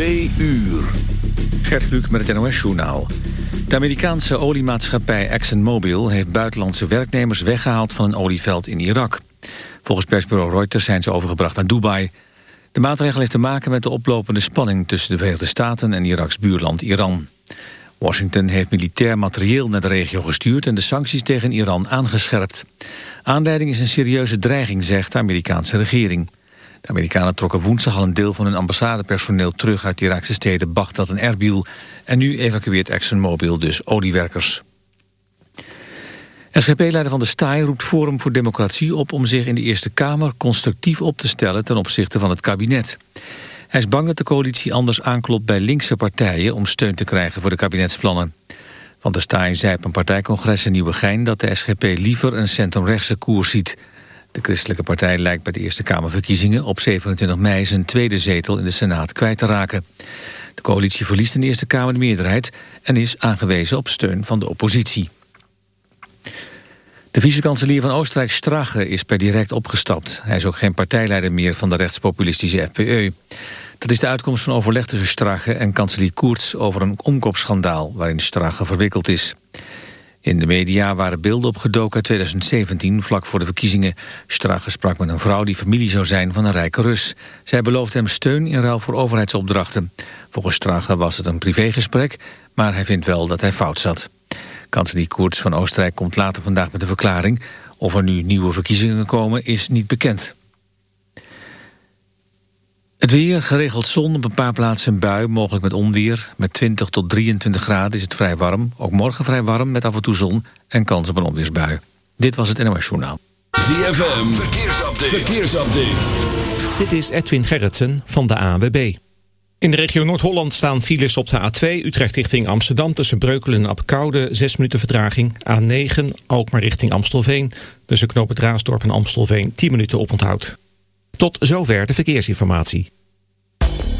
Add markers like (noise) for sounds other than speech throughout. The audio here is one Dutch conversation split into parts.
Twee uur. Gert Kluk met het NOS-journaal. De Amerikaanse oliemaatschappij ExxonMobil... heeft buitenlandse werknemers weggehaald van een olieveld in Irak. Volgens persbureau Reuters zijn ze overgebracht naar Dubai. De maatregel heeft te maken met de oplopende spanning... tussen de Verenigde Staten en Iraks buurland Iran. Washington heeft militair materieel naar de regio gestuurd... en de sancties tegen Iran aangescherpt. Aanleiding is een serieuze dreiging, zegt de Amerikaanse regering. De Amerikanen trokken woensdag al een deel van hun ambassadepersoneel terug uit de Iraakse steden Baghdad en Erbil. En nu evacueert ExxonMobil dus oliewerkers. SGP-leider van de Staaij roept Forum voor Democratie op om zich in de Eerste Kamer constructief op te stellen ten opzichte van het kabinet. Hij is bang dat de coalitie anders aanklopt bij linkse partijen om steun te krijgen voor de kabinetsplannen. Van der Staaij zei op een partijcongres in Nieuwegein dat de SGP liever een centrumrechtse koers ziet. De christelijke partij lijkt bij de Eerste Kamerverkiezingen op 27 mei zijn tweede zetel in de Senaat kwijt te raken. De coalitie verliest in de Eerste Kamer de meerderheid en is aangewezen op steun van de oppositie. De vicekanselier van Oostenrijk Strache is per direct opgestapt. Hij is ook geen partijleider meer van de rechtspopulistische FPE. Dat is de uitkomst van overleg tussen Strache en kanselier Koerts over een omkoopschandaal waarin Strache verwikkeld is. In de media waren beelden opgedoken uit 2017, vlak voor de verkiezingen. Strache sprak met een vrouw die familie zou zijn van een rijke Rus. Zij beloofde hem steun in ruil voor overheidsopdrachten. Volgens Strache was het een privégesprek, maar hij vindt wel dat hij fout zat. Kanselier Koerts van Oostenrijk komt later vandaag met een verklaring. Of er nu nieuwe verkiezingen komen is niet bekend. Het weer, geregeld zon, op een paar plaatsen een bui, mogelijk met onweer. Met 20 tot 23 graden is het vrij warm. Ook morgen vrij warm met af en toe zon en kans op een onweersbui. Dit was het NOS Journaal. ZFM, verkeersupdate. verkeersupdate. Dit is Edwin Gerritsen van de AWB. In de regio Noord-Holland staan files op de A2 Utrecht richting Amsterdam... tussen Breukelen en Apkoude, 6 minuten vertraging. A9 Alkmaar richting Amstelveen. Tussen Knoop Raasdorp en Amstelveen 10 minuten oponthoud. Tot zover de verkeersinformatie.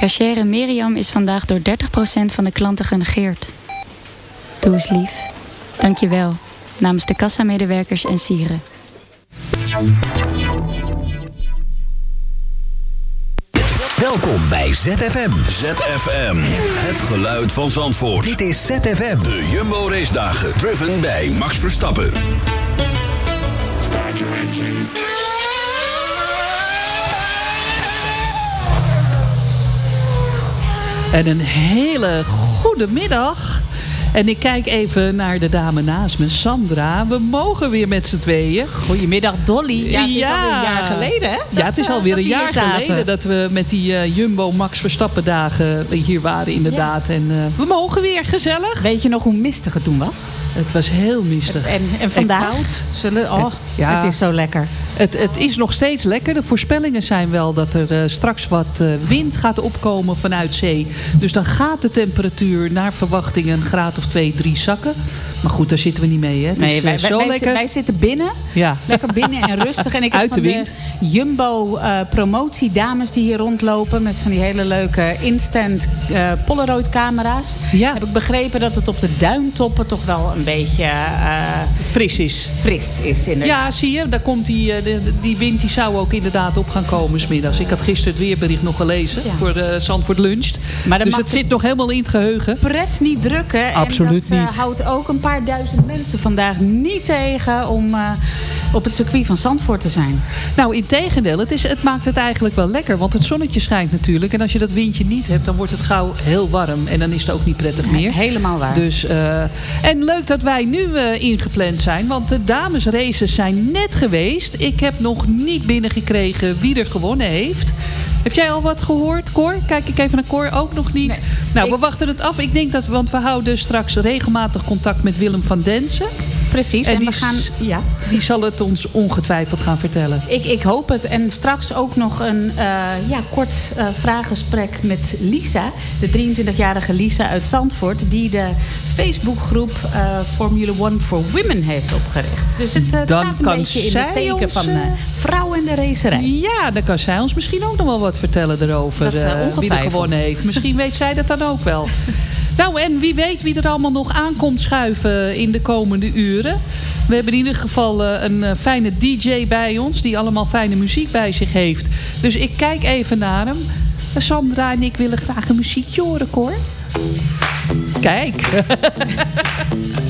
Cachere Miriam is vandaag door 30% van de klanten genegeerd. Doe eens lief. Dank je wel. Namens de kassamedewerkers en sieren. Welkom bij ZFM. ZFM, het geluid van Zandvoort. Dit is ZFM. De Jumbo Race Dagen, driven bij Max Verstappen. En een hele goede middag. En ik kijk even naar de dame naast me, Sandra. We mogen weer met z'n tweeën. Goedemiddag Dolly. Ja, het is Ja. alweer een jaar geleden hè? Ja, het is alweer eh, een jaar geleden dat we met die eh, Jumbo Max Verstappen dagen hier waren inderdaad. En eh, we mogen weer gezellig. Weet je nog hoe mistig het toen was? Het was heel mistig. En, en vandaag? koud. Zullen, oh, Ja. het is zo lekker. Het, het is nog steeds lekker. De voorspellingen zijn wel dat er eh, straks wat eh, wind gaat opkomen vanuit zee. Dus dan gaat de temperatuur naar verwachting een graad of 2, 3 zakken. Maar goed, daar zitten we niet mee. Hè? Het Nee, is eh, wij, zo wij, lekker. wij zitten binnen. ja. Lekker binnen en rustig. En ik (laughs) heb Uit de van wind. Jumbo eh promotiedames die hier rondlopen. Met van die hele leuke instant eh, Polaroid camera's. Ja. Heb ik begrepen dat het op de duintoppen toch wel een beetje eh, Fris is. fris is. Inderdaad. Ja, zie je, daar komt die, eh, de- die wind die zou ook inderdaad op gaan komen smiddags. Ik had gisteren het weerbericht nog gelezen Ja. voor uh, Zandvoort Luncht. Maar dus het de- zit nog helemaal in het geheugen. pret niet drukken. Absoluut en dat eh, niet. houdt ook een paar duizend mensen vandaag niet tegen om eh, op het circuit van Zandvoort te zijn. Nou, in tegendeel, het, is, het maakt het eigenlijk wel lekker. Want het zonnetje schijnt natuurlijk. En als je dat windje niet hebt, dan wordt het gauw heel warm. En dan is het ook niet prettig meer. Helemaal waar. Dus, eh, en leuk dat wij nu eh, ingepland zijn. Want de damesraces zijn net geweest. Ik heb nog niet binnengekregen wie er gewonnen heeft. Heb jij al wat gehoord, Cor? Kijk ik even naar Cor, ook nog niet. Nee. Nou, Ik- we wachten het af. Ik denk dat, want we houden straks regelmatig contact met Willem van Densen. Precies. En we gaan. Ja. Die zal het ons ongetwijfeld gaan vertellen. Ik, ik hoop het. En straks ook nog een eh, ja, kort eh vraaggesprek met Lisa. De 23-jarige Lisa uit Zandvoort. Die de Facebookgroep eh Formula One for Women heeft opgericht. Dus het, het Dan staat een beetje in het teken ons, van vrouwen in de racerij. Ja, dan kan zij ons misschien ook nog wel wat vertellen erover. Dat, wie er gewonnen heeft. Misschien weet zij dat dan ook wel. (laughs) Nou, en wie weet wie er allemaal nog aankomt schuiven in de komende uren. We hebben in ieder geval eh, een eh, fijne DJ bij ons... die allemaal fijne muziek bij zich heeft. Dus ik kijk even naar hem. Eh, Sandra en ik willen graag een muziekje horen, Cor. Kijk. (laughs)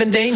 Let's start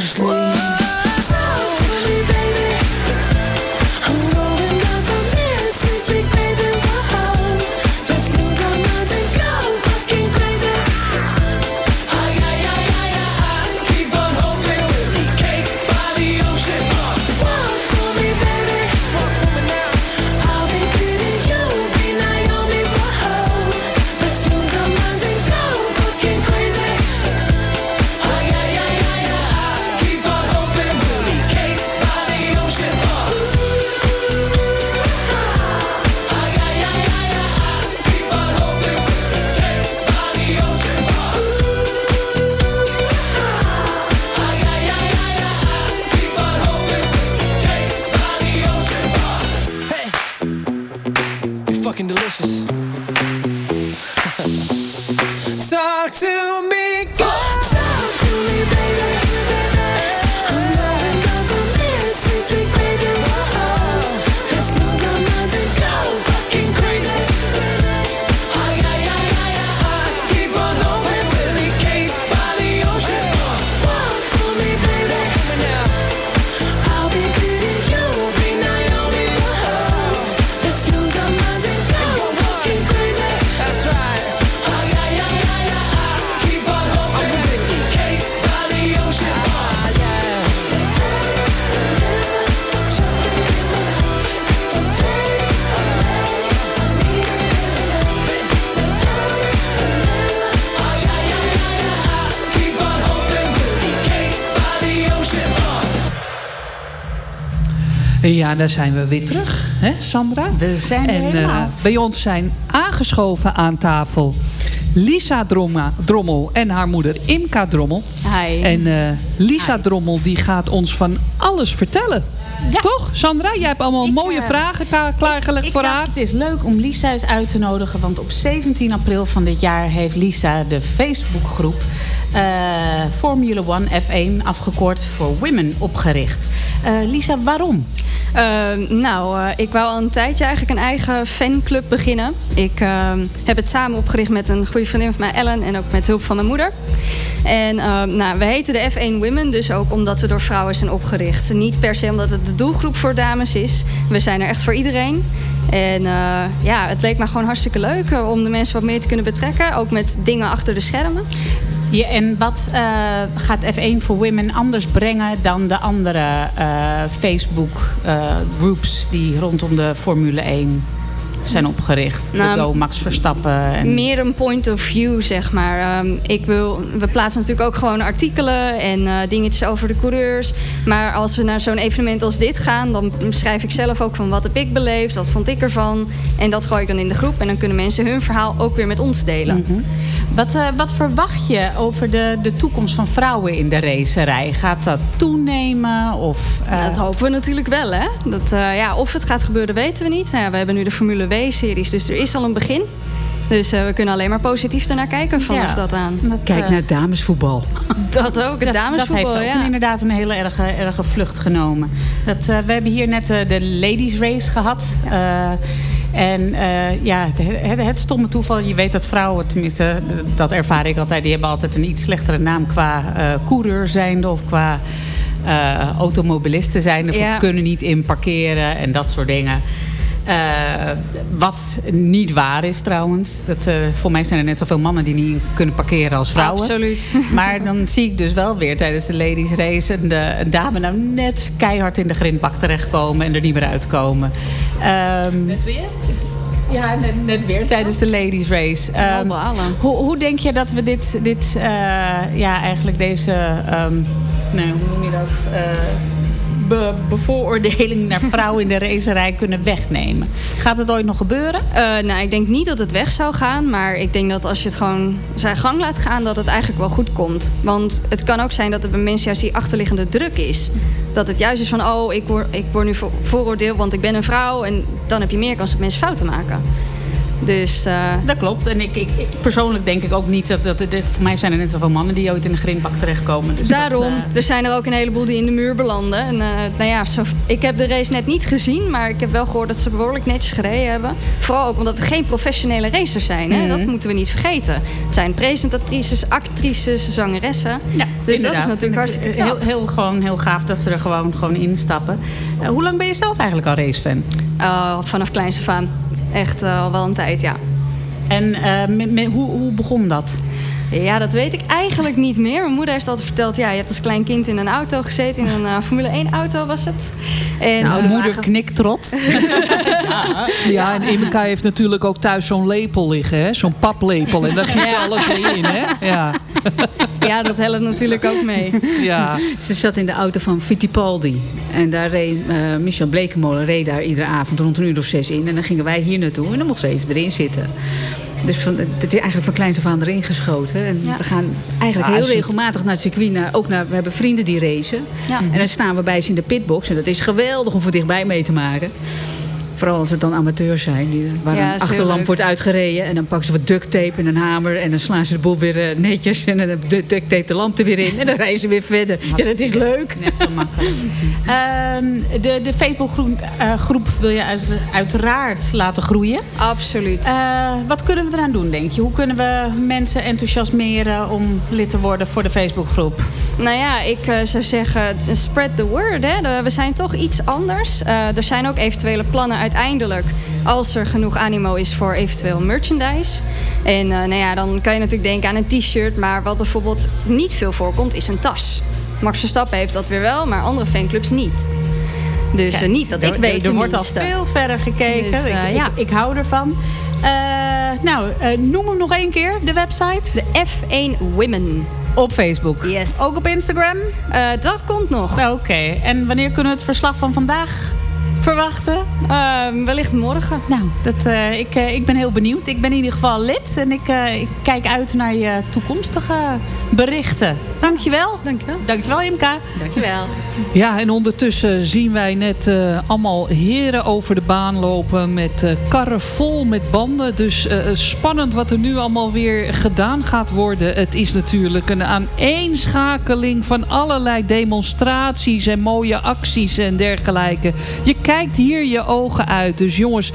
Ja, daar zijn we weer terug, hè Sandra? We zijn en, helemaal. eh, bij ons zijn aangeschoven aan tafel Lisa Drommel en haar moeder Imka Drommel. Hi. En eh, Lisa Drommel die gaat ons van alles vertellen. Toch, Sandra? Jij hebt allemaal mooie eh, vragen ka- klaargelegd Ik voor haar. het is leuk om Lisa eens uit te nodigen. Want op 17 april van dit jaar heeft Lisa de Facebookgroep eh Formula One F1 afgekort voor Women opgericht. Eh, Lisa, waarom? Eh, nou, eh, ik wou al een tijdje eigenlijk een eigen fanclub beginnen. Ik eh, heb het samen opgericht met een goede vriendin van mij, Ellen, en ook met hulp van mijn moeder. En eh, nou, we heten de F1 Women, dus ook omdat we door vrouwen zijn opgericht. Niet per se omdat het de doelgroep voor dames is. We zijn er echt voor iedereen. En eh, ja, het leek me gewoon hartstikke leuk eh, om de mensen wat meer te kunnen betrekken. Ook met dingen achter de schermen. Ja, en wat eh, gaat F1 voor Women anders brengen dan de andere eh, Facebook-groups die rondom de Formule 1 zijn opgericht? Nou, de Go Max Verstappen. En... Meer een point of view, zeg maar. Ehm, ik wil, we plaatsen natuurlijk ook gewoon artikelen en eh, dingetjes over de coureurs. Maar als we naar zo'n evenement als dit gaan, dan schrijf ik zelf ook van wat heb ik beleefd, wat vond ik ervan. En dat gooi ik dan in de groep en dan kunnen mensen hun verhaal ook weer met ons delen. Mhm. Wat, eh, wat verwacht je over de, de toekomst van vrouwen in de racerij? Gaat dat toenemen? Of, eh, Dat hopen we natuurlijk wel, hè? Dat, eh, ja, of het gaat gebeuren, weten we niet. Nou ja, we hebben nu de Formule W-series, dus er is al een begin. Dus eh, we kunnen alleen maar positief ernaar kijken vanaf Ja. dat aan. Kijk naar damesvoetbal. Dat ook, het dat, damesvoetbal, dat heeft ook ja. inderdaad een hele erge, erge vlucht genomen. Dat, eh, we hebben hier net eh, de ladies race gehad. Eh, en eh, ja, het, het, stomme toeval. Je weet dat vrouwen, tenminste, dat ervaar ik altijd... die hebben altijd een iets slechtere naam qua eh coureur zijnde... of qua eh, automobilisten zijnde. Of Ja. kunnen niet in parkeren en dat soort dingen. Wat niet waar is trouwens. Dat, voor mij zijn er net zoveel mannen die niet kunnen parkeren als vrouwen. Absoluut. (laughs) Maar dan zie ik dus wel weer tijdens de ladies race... een, de- een dame nou net keihard in de grindbak terechtkomen... en er niet meer uitkomen. Net weer? Ja, net, net weer tijdens de ladies race. Ehm, hoe, hoe denk je dat we dit, dit eh, ja, eigenlijk deze... ehm, nee, hoe noem je dat? Be- bevooroordeling naar (laughs) vrouwen in de racerij kunnen wegnemen. Gaat het ooit nog gebeuren? Eh, nou, ik denk niet dat het weg zou gaan. Maar ik denk dat als je het gewoon zijn gang laat gaan... dat het eigenlijk wel goed komt. Want het kan ook zijn dat er bij mensen juist die achterliggende druk is. Dat het juist is van, oh, ik word, ik word nu voor, vooroordeel... want ik ben een vrouw. En dan heb je meer kans dat mensen fouten maken. Dus, eh, Dat klopt. En ik, ik, ik- persoonlijk denk ik ook niet dat... dat er, voor mij zijn er net zoveel mannen die ooit in de grindbak terechtkomen. Dus Daarom, dat, eh, er zijn er ook een heleboel die in de muur belanden. En, eh, nou ja, zo, ik heb de race net niet gezien, maar ik heb wel gehoord dat ze behoorlijk netjes gereden hebben. Vooral ook omdat het geen professionele racers zijn. Hè? Mhm. Dat moeten we niet vergeten. Het zijn presentatrices, actrices, zangeressen. Ja, dus dat is natuurlijk hartstikke knap. heel, heel, gewoon, heel gaaf dat ze er gewoon, gewoon instappen. Hoe lang ben je zelf eigenlijk al racefan? Uh, vanaf kleins af aan. Echt uh, al wel een tijd, ja. En met, hoe, hoe begon dat? Ja, dat weet ik eigenlijk niet meer. Mijn moeder heeft altijd verteld... ja, je hebt als klein kind in een auto gezeten. In een uh, Formule 1 auto was het. En, nou, de moeder wagen... knikt trots. ja. (laughs) ja, en Imeka heeft natuurlijk ook thuis zo'n lepel liggen. hè? Zo'n paplepel. En daar giet ze ja. alles mee in, hè? Ja. (laughs) ja, dat helpt natuurlijk ook mee. Ja. Ze zat in de auto van Fittipaldi. En daar reed uh, Michel Blekemolen reed daar iedere avond rond een uur of zes in. En dan gingen wij hier naartoe. En dan mocht ze even erin zitten. Dus van, het is eigenlijk van kleins af aan erin geschoten. En ja. we gaan eigenlijk ja, heel regelmatig naar het circuit. Naar, ook naar, we hebben vrienden die racen. Ja. En dan staan we bij ze in de pitbox. En dat is geweldig om voor dichtbij mee te maken. Vooral als het dan amateurs zijn. Die, waar ja, een achterlamp wordt uitgereden. En dan pakken ze wat duct tape en een hamer. En dan slaan ze de boel weer uh, netjes. En dan duct tape de lamp er weer in. En dan rijden ze weer verder. Ja, dat is leuk. (laughs) Net zo makkelijk. uh, de de Facebookgroep uh, groep wil je uit, uiteraard laten groeien. Absoluut. Uh, wat kunnen we eraan doen, denk je? Hoe kunnen we mensen enthousiasmeren om lid te worden voor de Facebookgroep? Nou ja, ik uh, zou zeggen, spread the word. Hè. We zijn toch iets anders. Uh, er zijn ook eventuele plannen uiteindelijk... als er genoeg animo is voor eventueel merchandise. En uh, nou ja, dan kan je natuurlijk denken aan een t-shirt... maar wat bijvoorbeeld niet veel voorkomt, is een tas. Max Verstappen heeft dat weer wel, maar andere fanclubs niet. Dus Kijk, niet dat ik weet Er wordt al veel verder gekeken. Dus, ik, ja. ik, ik, hou ervan. nou, noem hem nog één keer, de website. De F1 Women. Op Facebook? Yes. Ook op Instagram? Dat komt nog. Oké. Okay. En wanneer kunnen we het verslag van vandaag verwachten? Ehm, wellicht morgen. Nou, dat, eh, ik, eh, ik ben heel benieuwd. Ik ben in ieder geval lid en ik, eh, ik kijk uit naar je toekomstige berichten. Dankjewel. Dankjewel. Dankjewel, Imka. Dankjewel. Ja, en ondertussen zien wij net eh, allemaal heren over de baan lopen met eh, karren vol met banden. Dus eh, spannend wat er nu allemaal weer gedaan gaat worden. Het is natuurlijk een aaneenschakeling van allerlei demonstraties en mooie acties en dergelijke. Je kijkt hier je ogen uit. Dus jongens,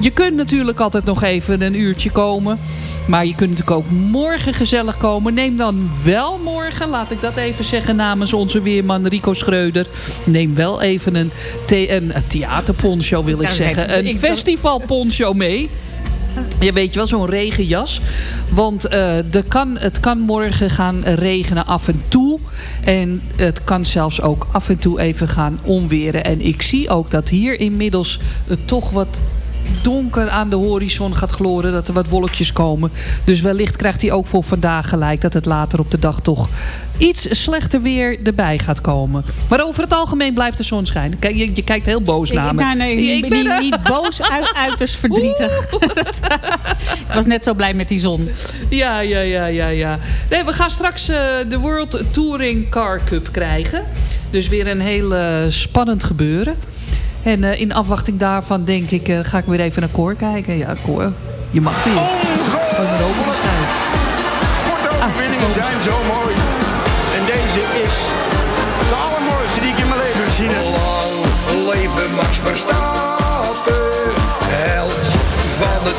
je kunt natuurlijk altijd nog even een uurtje komen. Maar je kunt natuurlijk ook morgen gezellig komen. Neem dan wel morgen, laat ik dat even zeggen namens onze weerman Rico Schreuder. Neem wel even een, the een theaterponcho wil ik Nou, zeggen. zeg, Een festivalponcho mee. Je weet je wel, zo'n regenjas. Want er kan, het kan morgen gaan regenen af en toe. En het kan zelfs ook af en toe even gaan onweren. En ik zie ook dat hier inmiddels het toch wat donker aan de horizon gaat gloren. Dat er wat wolkjes komen. Dus wellicht krijgt hij ook voor vandaag gelijk. Dat het later op de dag toch iets slechter weer erbij gaat komen. Maar over het algemeen blijft de zon schijnen. Kijk, je, je kijkt heel boos naar me. nou, nee, Ik ben ben niet, niet boos, uit, uiterst verdrietig. (laughs) ik was net zo blij met die zon. Ja, ja, ja, ja, ja. Nee, we gaan straks eh, de World Touring Car Cup krijgen. Dus weer een heel eh, spannend gebeuren. En eh, in afwachting daarvan denk ik, eh, ga ik weer even naar Cor kijken. Ja, Cor, je mag weer. De schijf. Sportoverwinningen zijn zo mooi. En deze is de allermooiste die ik in mijn leven gezien heb. Lang leven Max Verstappen, held van het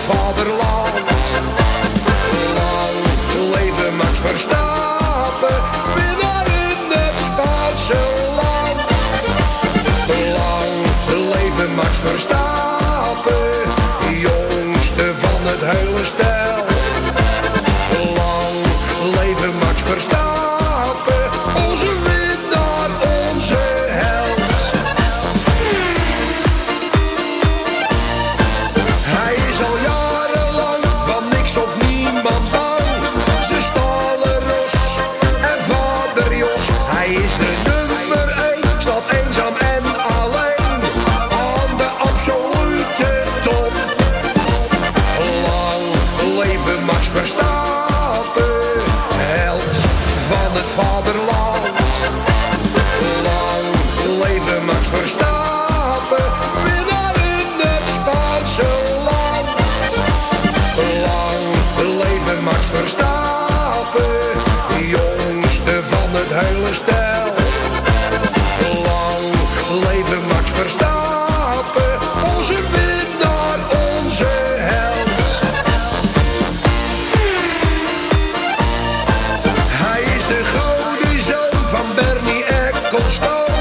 coach though.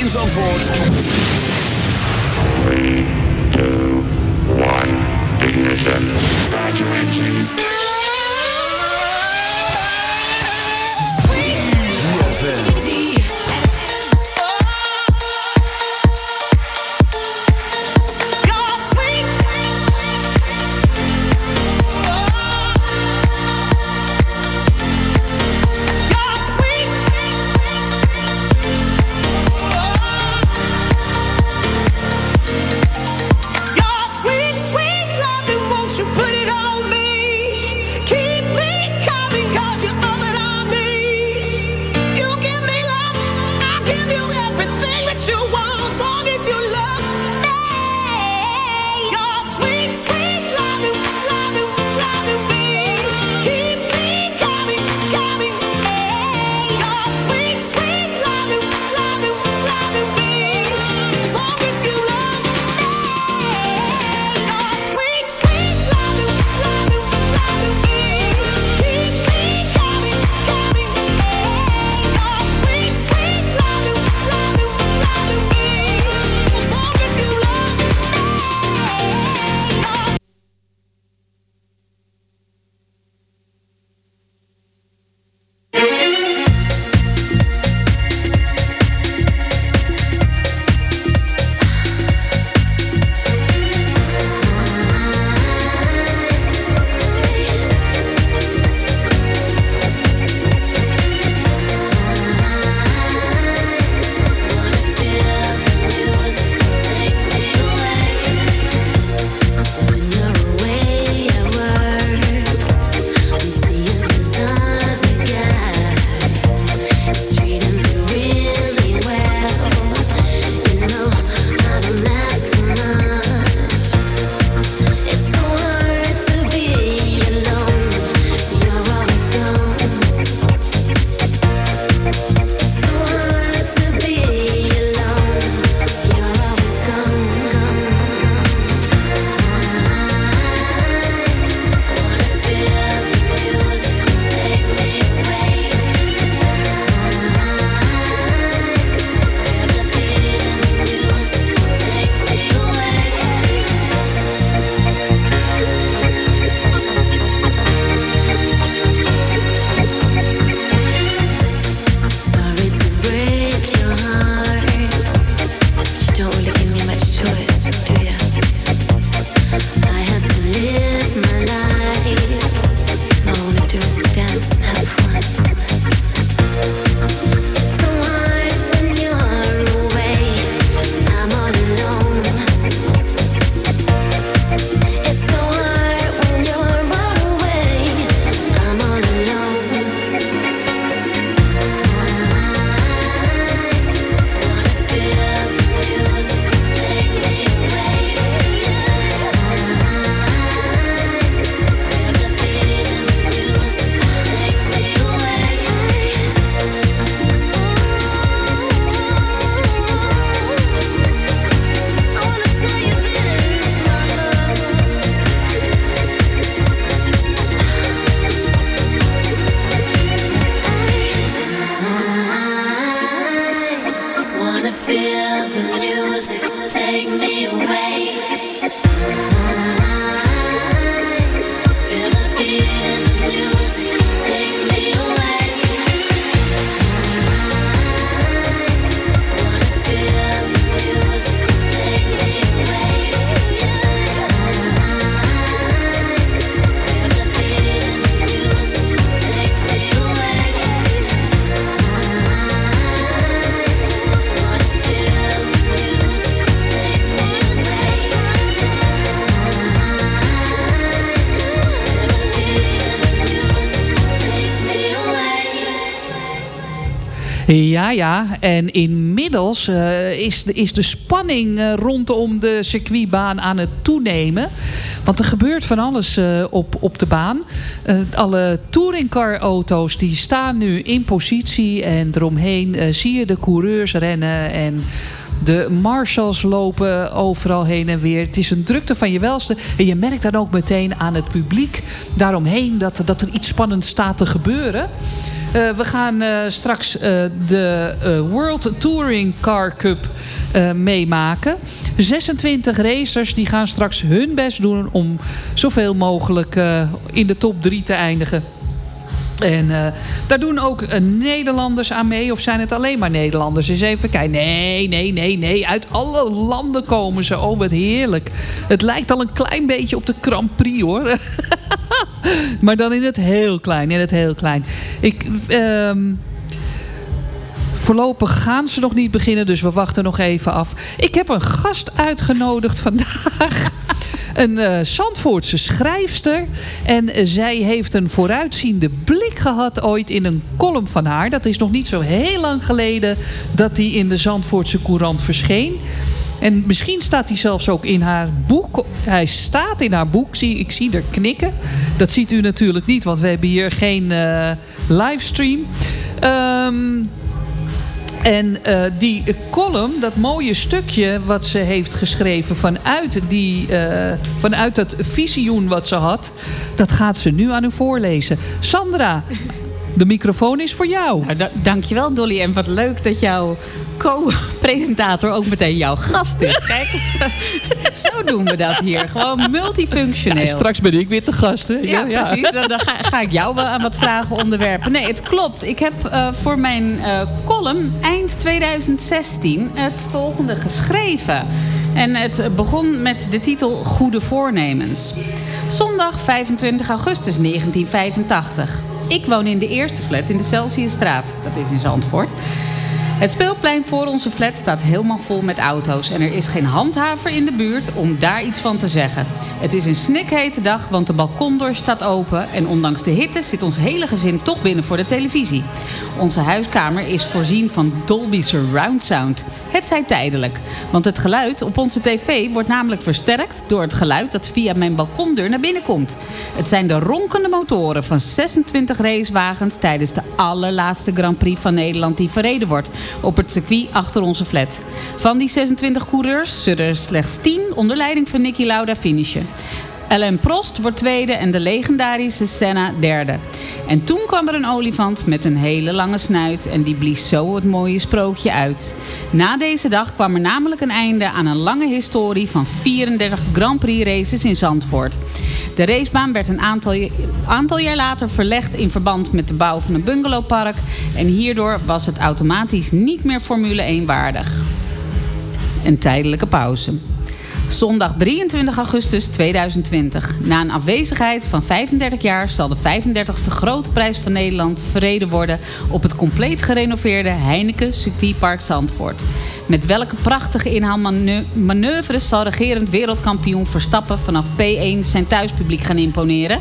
In Zandvoort. Ja, ja. En inmiddels eh, is, de, is de spanning eh, rondom de circuitbaan aan het toenemen. Want er gebeurt van alles eh, op, op de baan. Alle touringcar-auto's die staan nu in positie. En eromheen zie je de coureurs rennen. En de marshals lopen overal heen en weer. Het is een drukte van je welste. En je merkt dan ook meteen aan het publiek daaromheen... dat, dat er iets spannends staat te gebeuren. Eh, we gaan eh, straks eh, de World Touring Car Cup meemaken. 26 racers die gaan straks hun best doen om zoveel mogelijk in de top 3 te eindigen. En eh, daar doen ook eh, Nederlanders aan mee. Of zijn het alleen maar Nederlanders? Eens even kijken. Nee, nee, nee, nee. Uit alle landen komen ze. Oh, wat heerlijk. Het lijkt al een klein beetje op de Grand Prix, hoor. (laughs) maar dan in het heel klein. In het heel klein. Ik... ehm, Voorlopig gaan ze nog niet beginnen, dus we wachten nog even af. Ik heb een gast uitgenodigd vandaag. (laughs) Een eh Zandvoortse schrijfster. En zij heeft een vooruitziende blik gehad ooit in een column van haar. Dat is nog niet zo heel lang geleden dat die in de Zandvoortse Courant verscheen. En misschien staat hij zelfs ook in haar boek. Hij staat in haar boek. Zie, ik zie er knikken. Dat ziet u natuurlijk niet, want we hebben hier geen eh, livestream. Ehm en eh, die column, dat mooie stukje wat ze heeft geschreven vanuit, die, eh, vanuit dat visioen wat ze had, dat gaat ze nu aan u voorlezen. Sandra, de microfoon is voor jou. Nou, da- dankjewel Dolly. En wat leuk dat jouw co-presentator ook meteen jouw gast is. (laughs) Kijk, (laughs) zo doen we dat hier. Gewoon multifunctioneel. Ja, straks ben ik weer te gast. Hè? Ja, precies. Dan, dan ga, ga ik jou wel aan wat vragen onderwerpen. Nee, het klopt. Ik heb eh, voor mijn eh, column eind 2016 het volgende geschreven. En het begon met de titel Goede Voornemens. Zondag 25 augustus 1985. Ik woon in de eerste flat in de Celsiusstraat. Dat is in Zandvoort. Het speelplein voor onze flat staat helemaal vol met auto's. En er is geen handhaver in de buurt om daar iets van te zeggen. Het is een snikhete dag, want de balkondeur staat open. En ondanks de hitte zit ons hele gezin toch binnen voor de televisie. Onze huiskamer is voorzien van Dolby Surround Sound. Het zij tijdelijk. Want het geluid op onze tv wordt namelijk versterkt... door het geluid dat via mijn balkondeur naar binnen komt. Het zijn de ronkende motoren van 26 racewagens... tijdens de allerlaatste Grand Prix van Nederland die verreden wordt... op het circuit achter onze flat. Van die 26 coureurs zullen er slechts 10 onder leiding van Niki Lauda finishen. Alain Prost wordt tweede en de legendarische Senna derde. En toen kwam er een olifant met een hele lange snuit en die blies zo het mooie sprookje uit. Na deze dag kwam er namelijk een einde aan een lange historie van 34 Grand Prix races in Zandvoort. De racebaan werd een aantal, aantal jaar later verlegd in verband met de bouw van een bungalowpark en hierdoor was het automatisch niet meer Formule 1 waardig. Een tijdelijke pauze. Zondag 23 augustus 2020. Na een afwezigheid van 35 jaar zal de 35e grote prijs van Nederland verreden worden op het compleet gerenoveerde Heineken Circuitpark Zandvoort. Met welke prachtige inhaalmanoeuvres zal regerend wereldkampioen Verstappen vanaf P1 zijn thuispubliek gaan imponeren?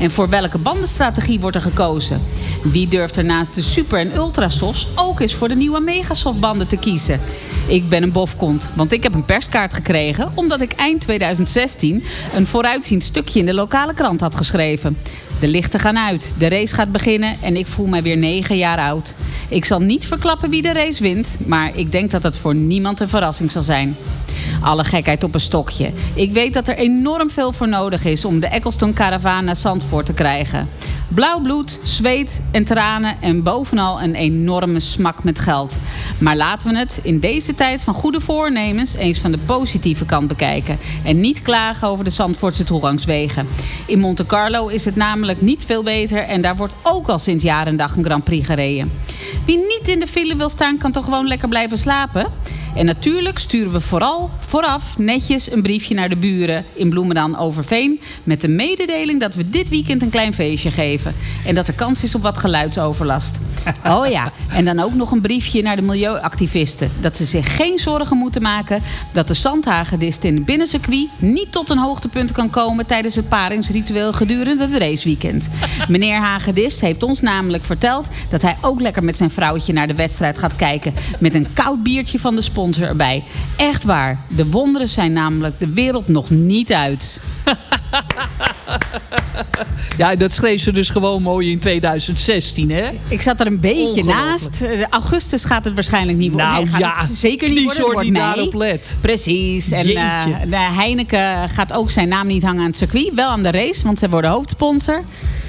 En voor welke bandenstrategie wordt er gekozen? Wie durft er naast de super- en ultrasofts ook eens voor de nieuwe megasoft banden te kiezen? Ik ben een bofkont, want ik heb een perskaart gekregen... omdat ik eind 2016 een vooruitziend stukje in de lokale krant had geschreven. De lichten gaan uit, de race gaat beginnen en ik voel mij weer negen jaar oud. Ik zal niet verklappen wie de race wint, maar ik denk dat het voor niemand een verrassing zal zijn. Alle gekheid op een stokje. Ik weet dat er enorm veel voor nodig is om de Eccleston Caravan naar Zandvoort te krijgen. Blauw bloed, zweet en tranen en bovenal een enorme smak met geld. Maar laten we het in deze tijd van goede voornemens eens van de positieve kant bekijken. En niet klagen over de Zandvoortse toegangswegen. In Monte Carlo is het namelijk niet veel beter en daar wordt ook al sinds jaar en dag een Grand Prix gereden. Wie niet in de file wil staan kan toch gewoon lekker blijven slapen? En natuurlijk sturen we vooral vooraf netjes een briefje naar de buren in Bloemendaal Overveen. Met de mededeling dat we dit weekend een klein feestje geven. En dat er kans is op wat geluidsoverlast. (laughs) Oh ja, en dan ook nog een briefje naar de milieuactivisten. Dat ze zich geen zorgen moeten maken dat de zandhagedist in het binnencircuit niet tot een hoogtepunt kan komen tijdens het paringsritueel gedurende het raceweekend. (laughs) Meneer Hagedist heeft ons namelijk verteld dat hij ook lekker met zijn vrouwtje naar de wedstrijd gaat kijken. Met een koud biertje van de sponsor erbij. Echt waar, de wonderen zijn namelijk de wereld nog niet uit. (laughs) Ja, dat schreef ze dus gewoon mooi in 2016, hè? Ik zat er een beetje naast. Eh, Augustus gaat het waarschijnlijk niet worden. Nou Nee, gaat ja, het zeker niet worden. die wordt nee. daarop let. Precies. En eh, de Heineken gaat ook zijn naam niet hangen aan het circuit. Wel aan de race, want zij worden hoofdsponsor.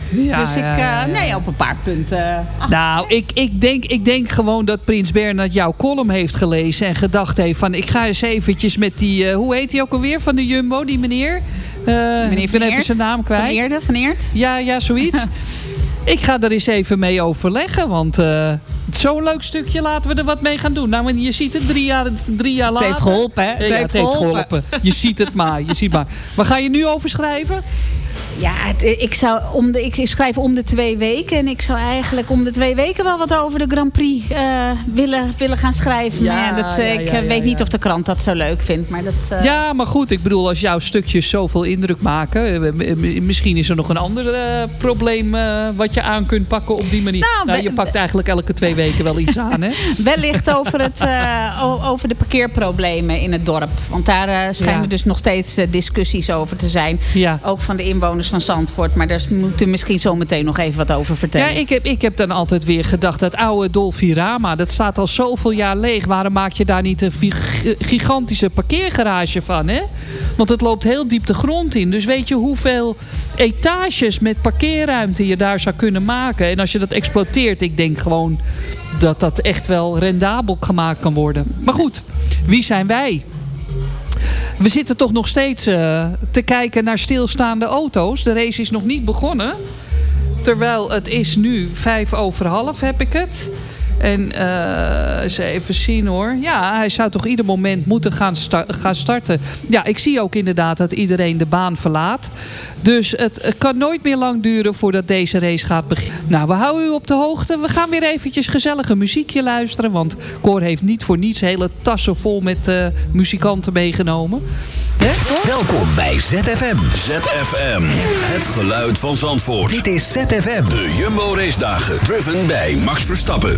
Ja, dus ik, ja, eh, ja. nee, op een paar punten. Ach, Nou, ik, ik, denk, ik denk gewoon dat Prins Bernhard jouw column heeft gelezen en gedacht heeft van... ik ga eens eventjes met die, eh, hoe heet hij ook alweer van de Jumbo, die meneer? Eh, ik ben even zijn naam kwijt. Van Eerde, Van Eert? Ja, ja, zoiets. (laughs) ik ga er eens even mee overleggen, want zo'n leuk stukje laten we er wat mee gaan doen. Nou, je ziet het drie jaar, drie jaar Het later. heeft geholpen, hè? Het ja, heeft het heeft geholpen. Je ziet het maar, je ziet maar. (laughs) Waar ga je nu over schrijven? Ja, het- ik, zou om de, ik schrijf om de twee weken. En ik zou eigenlijk om de twee weken wel wat over de Grand Prix eh, willen, willen gaan schrijven. Ja, maar ja, dat, eh, ja, ik eh, weet niet of de krant dat zo leuk vindt. Maar dat, eh, Ja, maar goed, ik bedoel, als jouw stukjes zoveel indruk maken... eh, misschien is er nog een ander eh, probleem eh, wat je aan kunt pakken op die manier. Nou, Nou, je pakt eigenlijk elke twee weken wel iets aan, hè? (laughs) Wellicht over, het, eh, over de parkeerproblemen in het dorp. Want daar eh, schijnen dus nog steeds eh, discussies over te zijn. Ja. Ook van de inwoners van Zandvoort. Maar daar moeten we misschien zo meteen nog even wat over Ja, vertellen. ik heb, ik heb dan altijd weer gedacht, dat oude Dolfirama, dat staat al zoveel jaar leeg. Waarom maak je daar niet een gi- gigantische parkeergarage van, hè? Want het loopt heel diep de grond in. Dus weet je hoeveel etages met parkeerruimte je daar zou kunnen maken? En als je dat exploiteert, ik denk gewoon dat dat echt wel rendabel gemaakt kan worden. Maar goed, wie zijn wij? We zitten toch nog steeds eh, te kijken naar stilstaande auto's. De race is nog niet begonnen. Terwijl het is nu vijf over half, heb ik het. En eens even zien hoor. Ja, hij zou toch ieder moment moeten gaan, gaan starten. Ja, ik zie ook inderdaad dat iedereen de baan verlaat. Dus het, kan nooit meer lang duren voordat deze race gaat beginnen. Nou, we houden u op de hoogte. We gaan weer eventjes gezellige muziekje luisteren. Want Cor heeft niet voor niets hele tassen vol met eh, muzikanten meegenomen. Cor? Welkom bij ZFM. ZFM. Het geluid van Zandvoort. Dit is ZFM. De Jumbo Race Dagen. Driven bij Max Verstappen.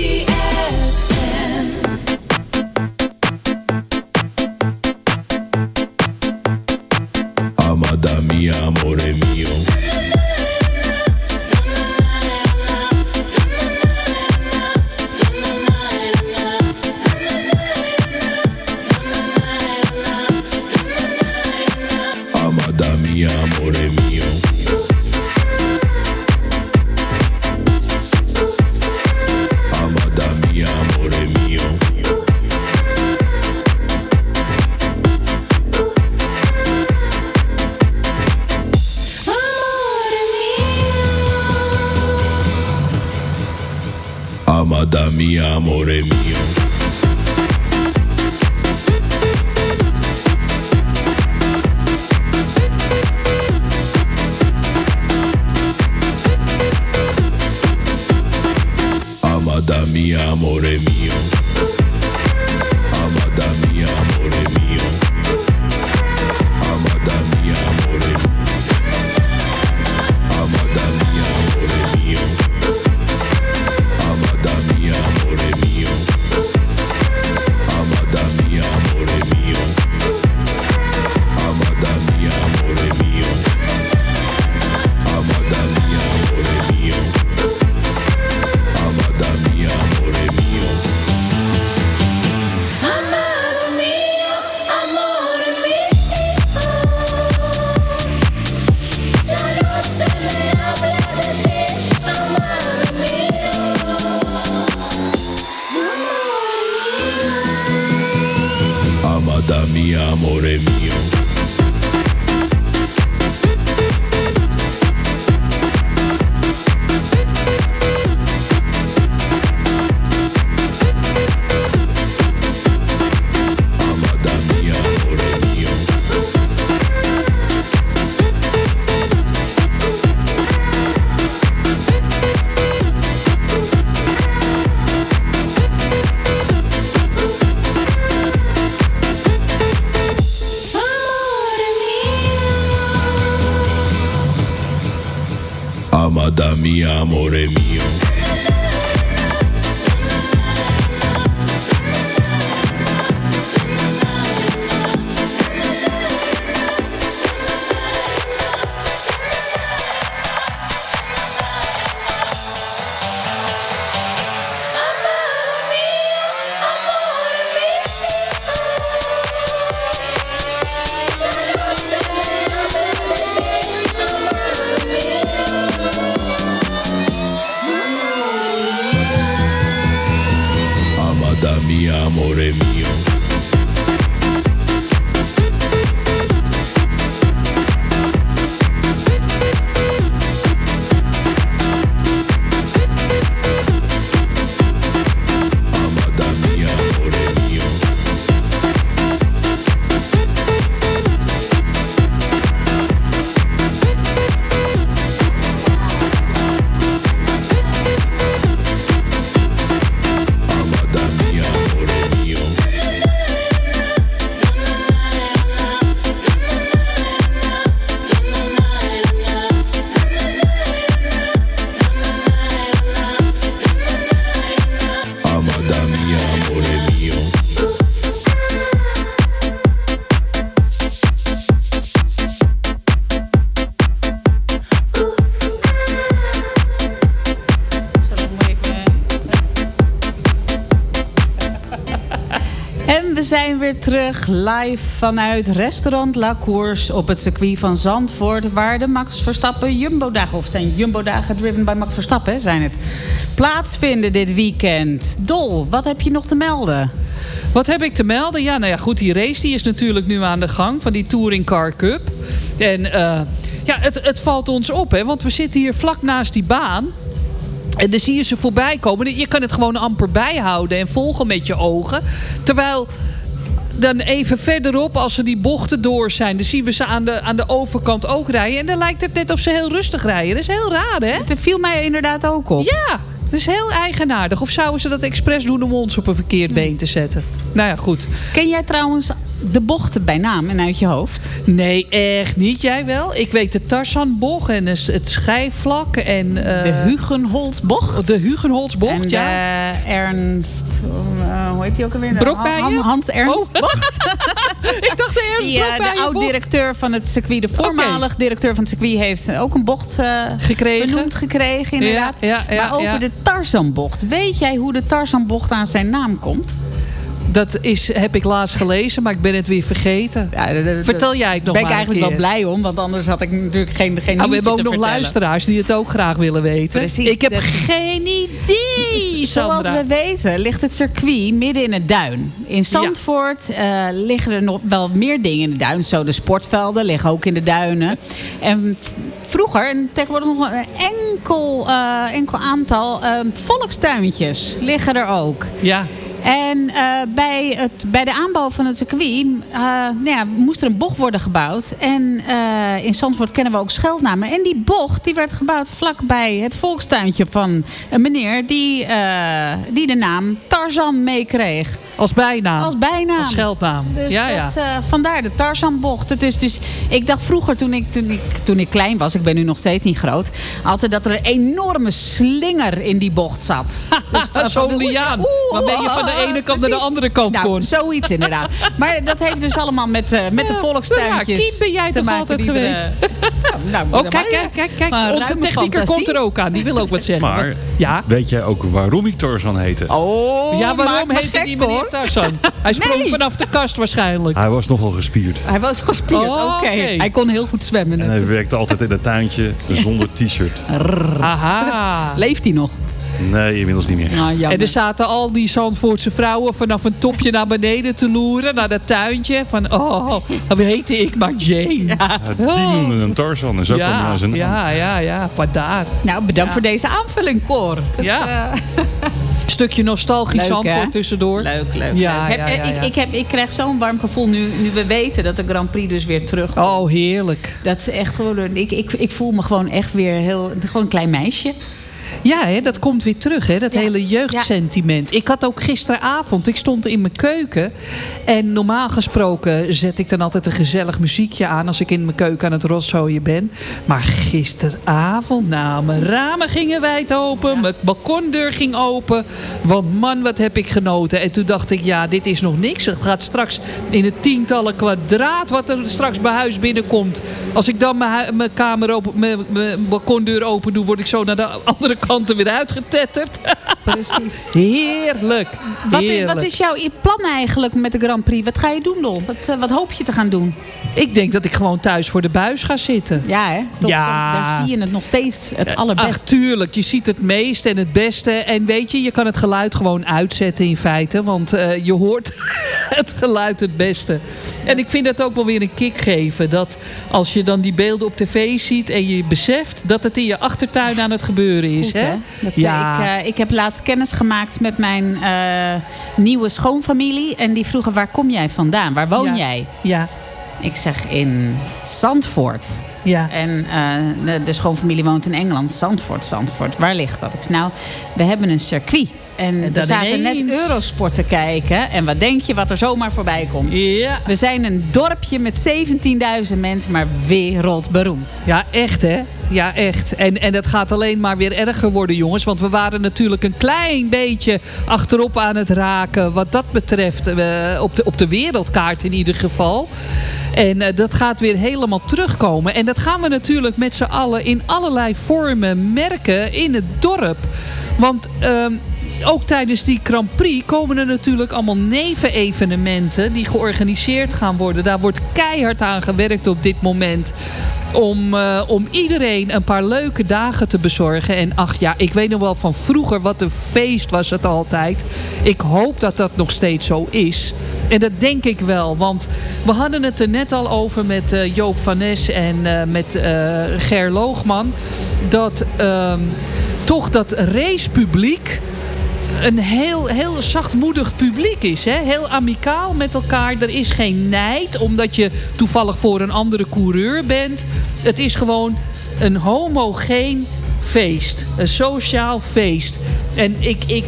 Amore mio. Weer terug live vanuit restaurant La Course op het circuit van Zandvoort. Waar de Max Verstappen Jumbo-dagen, of zijn Jumbo-dagen driven by Max Verstappen, zijn het, plaatsvinden dit weekend. Dol, wat heb je nog te melden? Wat heb ik te melden? Ja, nou ja, goed, die race die is natuurlijk nu aan de gang van die Touring Car Cup. En eh, ja, het, het valt ons op, hè, want we zitten hier vlak naast die baan. En dan zie je ze voorbij komen. Je kan het gewoon amper bijhouden en volgen met je ogen. Terwijl dan even verderop, als ze die bochten door zijn... dan zien we ze aan de, aan de overkant ook rijden. En dan lijkt het net of ze heel rustig rijden. Dat is heel raar, hè? Dat viel mij inderdaad ook op. Ja, dat is heel eigenaardig. Of zouden ze dat expres doen om ons op een verkeerd been te zetten? Nou ja, goed. Ken jij trouwens de bochten bij naam en uit je hoofd? Nee, echt niet. Jij wel? Ik weet de Tarzanbocht en het schijfvlak en... eh, De Hugenholzbocht. De Hugenholzbocht, en ja. de Ernst... eh, hoe heet die ook alweer? Brokbijen? Han- Hans Ernst (laughs) Oh. ik dacht de Ernst eh, Brokbijen de oud-directeur van het circuit, de voormalig directeur van het circuit, heeft ook een bocht eh, Gekregen. vernoemd gekregen, inderdaad. Ja, ja, ja, maar over ja. de Tarzanbocht. Weet jij hoe de Tarzanbocht aan zijn naam komt? Dat is, heb ik laatst gelezen, maar ik ben het weer vergeten. Vertel jij het nog ben ik maar eigenlijk wel blij om, want anders had ik natuurlijk geen, geen Nou, we hebben ook nog vertellen. luisteraars die het ook graag willen weten. Precies. Ik heb geen idee, Zoals we weten ligt het circuit midden in het duin. In Zandvoort eh, liggen er nog wel meer dingen in de duin. Zo de sportvelden liggen ook in de duinen. En vroeger, en tegenwoordig nog een enkel, eh, enkel aantal eh, volkstuintjes liggen er ook. Ja. En eh, bij, het, bij de aanbouw van het circuit eh, nou ja, moest er een bocht worden gebouwd. En eh, in Zandvoort kennen we ook scheldnamen. En die bocht die werd gebouwd vlakbij het volkstuintje van een meneer die, die de naam Tarzan meekreeg. Als bijnaam. Als bijnaam. Als scheldnaam. Dus ja, ja. dat, eh, vandaar de Tarzanbocht. Het is dus, ik dacht vroeger toen ik, toen, ik, toen ik klein was, ik ben nu nog steeds niet groot, altijd dat er een enorme slinger in die bocht zat. (laughs) Dus Zo'n liaan. Waarmee je van de ene kant naar de andere kant nou, kon. Zoiets inderdaad. (laughs) Maar dat heeft dus allemaal met, eh, met de volkstuintjes Ja, ben jij te toch maken altijd die er, geweest? eh, (laughs) nou, Oh, nou, kijk, kijk, kijk, kijk. maar Onze technieker fantasie. komt er ook aan. Die wil ook wat zeggen. Maar ja? weet jij ook waarom ik Tarzan heette? Oh, ja, waarom me heet hij gek, die meneer Tarzan? Hij sprong Nee. vanaf de kast waarschijnlijk. Hij was nogal gespierd. Hij was gespierd, Oh, oké. Hij kon heel goed zwemmen. En hij werkte altijd in het tuintje zonder (laughs) t-shirt. Aha. Leeft hij nog? Nee, inmiddels niet meer. Nou, jammer. En er zaten al die Zandvoortse vrouwen vanaf een topje naar beneden te loeren. Naar dat tuintje. Van, oh, hoe heette ik maar Jane. Ja, die noemden hem Tarzan en zo kwam hij ja, zijn naam. ja, ja, ja, vandaar. Nou, bedankt voor deze aanvulling, Cor. Dat, Ja. eh, (laughs) Stukje nostalgisch Zandvoort tussendoor. Leuk, leuk. Ja, leuk. Heb- Ik, ik, heb, ik krijg zo'n warm gevoel nu, nu we weten dat de Grand Prix dus weer terug Oh, heerlijk. Dat is echt gewoon. Ik, ik, ik voel me gewoon echt weer heel. Gewoon een klein meisje. Ja, hè, dat komt weer terug, hè, dat hele jeugdsentiment. Ik had ook gisteravond, ik stond in mijn keuken. En normaal gesproken zet ik dan altijd een gezellig muziekje aan... als ik in mijn keuken aan het rotzooien ben. Maar gisteravond, nou, mijn ramen gingen wijd open. Mijn balkondeur ging open. Want man, wat heb ik genoten. En toen dacht ik, ja, dit is nog niks. Het gaat straks in het tientallen kwadraat... wat er straks bij huis binnenkomt. Als ik dan mijn, mijn kamer open, mijn, mijn balkondeur open doe... word ik zo naar de (laughs) andere kant er weer uitgetetterd. Precies. (laughs) Heerlijk. Wat, is- Heerlijk. wat is jouw plan eigenlijk met de Grand Prix? Wat ga je doen, Dol? Wat, eh, wat hoop je te gaan doen? Ik denk dat ik gewoon thuis voor de buis ga zitten. Ja, hè? Toch, Ja. daar zie je het nog steeds het Ach, allerbeste. tuurlijk. Je ziet het meest en het beste. En weet je, je kan het geluid gewoon uitzetten in feite. Want eh, je hoort (laughs) het geluid het beste. En ik vind dat ook wel weer een kick geven. Dat als je dan die beelden op tv ziet en je beseft dat het in je achtertuin aan het gebeuren is. Hè? Dat, ja. ik, eh, ik heb laatst kennis gemaakt met mijn eh, nieuwe schoonfamilie. En die vroegen, waar kom jij vandaan? Waar woon Ja. jij? Ja. Ik zeg, in Zandvoort. Ja. En eh, de, de schoonfamilie woont in Engeland. Zandvoort, Zandvoort. Waar ligt dat? Ik zeg, nou, we hebben een circuit. En, we zaten net. Eurosport te kijken. En wat denk je wat er zomaar voorbij komt? Ja. We zijn een dorpje met 17.000 mensen, maar wereldberoemd. Ja, echt hè? Ja, echt. En, en dat gaat alleen maar weer erger worden, jongens. Want we waren natuurlijk een klein beetje achterop aan het raken. Wat dat betreft, eh, op, de, op de wereldkaart in ieder geval. En eh, dat gaat weer helemaal terugkomen. En dat gaan we natuurlijk met z'n allen in allerlei vormen merken in het dorp. Want... ehm, ook tijdens die Grand Prix komen er natuurlijk allemaal nevenevenementen die georganiseerd gaan worden. Daar wordt keihard aan gewerkt op dit moment. Om, eh, om iedereen een paar leuke dagen te bezorgen. En ach ja, ik weet nog wel van vroeger wat een feest was het altijd. Ik hoop dat dat nog steeds zo is. En dat denk ik wel. Want we hadden het er net al over met eh, Joop van Nes en eh, met Ger Loogman. Dat ehm, toch dat racepubliek een heel, heel zachtmoedig publiek is. Hè? Heel amicaal met elkaar. Er is geen nijd omdat je toevallig voor een andere coureur bent. Het is gewoon een homogeen feest. Een sociaal feest. En ik, ik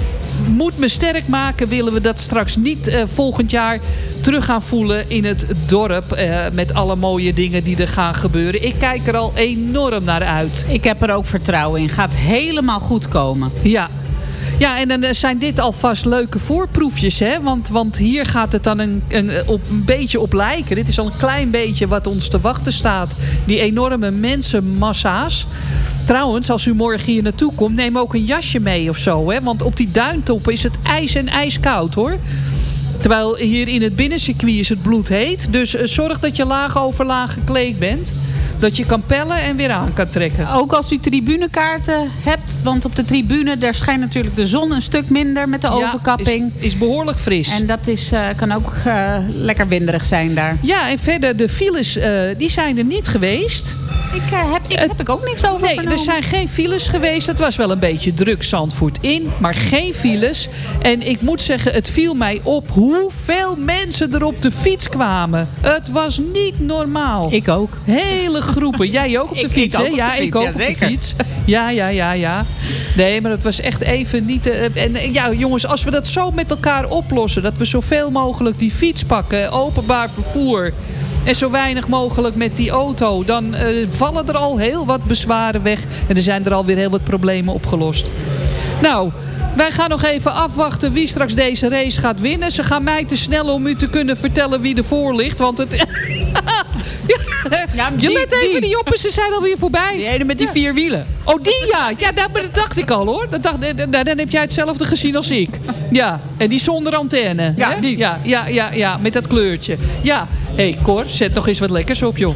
moet me sterk maken. Willen we dat straks niet eh, volgend jaar terug gaan voelen in het dorp. eh, met alle mooie dingen die er gaan gebeuren. Ik kijk er al enorm naar uit. Ik heb er ook vertrouwen in. Gaat helemaal goed komen. Ja. Ja, en dan eh, zijn dit alvast leuke voorproefjes, hè? Want, want hier gaat het dan een, een, op, een beetje op lijken. Dit is al een klein beetje wat ons te wachten staat. Die enorme mensenmassa's. Trouwens, als u morgen hier naartoe komt, neem ook een jasje mee of zo, hè? Want op die duintoppen is het ijs en ijskoud, hoor. Terwijl hier in het binnencircuit is het bloedheet. Dus eh, zorg dat je laag over laag gekleed bent. Dat je kan pellen en weer aan kan trekken. Ook als u tribunekaarten hebt. Want op de tribune, daar schijnt natuurlijk de zon een stuk minder met de Ja, overkapping. Is, is behoorlijk fris. En dat is, eh, kan ook eh, lekker winderig zijn daar. Ja, en verder de files, eh, die zijn er niet geweest. Ik, heb, ik, heb ik ook niks over Nee, vernomen. er zijn geen files geweest. Het was wel een beetje druk Zandvoort in, maar geen files. En ik moet zeggen, het viel mij op hoeveel mensen er op de fiets kwamen. Het was niet normaal. Ik ook. Hele groepen. Jij ook op (laughs) de Ik- fiets, hè? ja, ik ook op de fiets. Ja, ja, ja, ja. Nee, maar het was echt even niet... eh, en eh, ja, jongens, als we dat zo met elkaar oplossen... dat we zoveel mogelijk die fiets pakken, openbaar vervoer... en zo weinig mogelijk met die auto... dan eh, vallen er al heel wat bezwaren weg... en er zijn er alweer heel wat problemen opgelost. Nou... Wij gaan nog even afwachten wie straks deze race gaat winnen. Ze gaan mij te snel om u te kunnen vertellen wie ervoor ligt. Want het... (laughs) je die- let even die. niet op en ze zijn alweer voorbij. Die ene met die vier wielen. Oh, die ja. Ja, dat, dacht ik al hoor. Dat dacht, eh, dan, dan heb jij hetzelfde gezien als ik. Ja, en die zonder antenne. Ja, hè? die. Ja, ja, ja, ja, met dat kleurtje. Ja, hey, Cor, zet toch eens wat lekkers op joh.